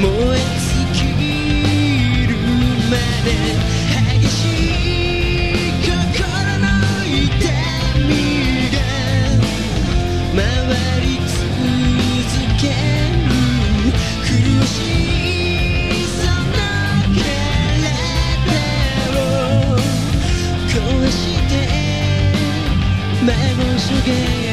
燃え尽きるまで激しい心の痛みが回り続ける苦しいその体を壊して魔の所言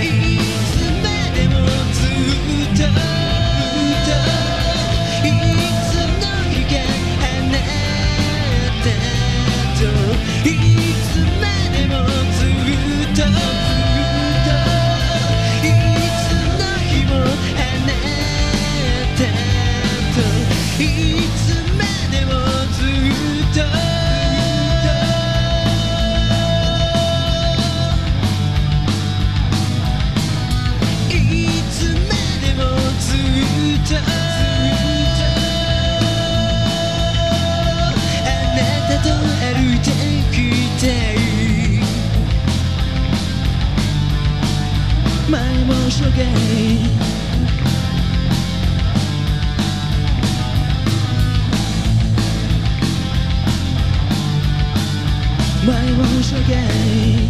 day My emotional game. My emotional game.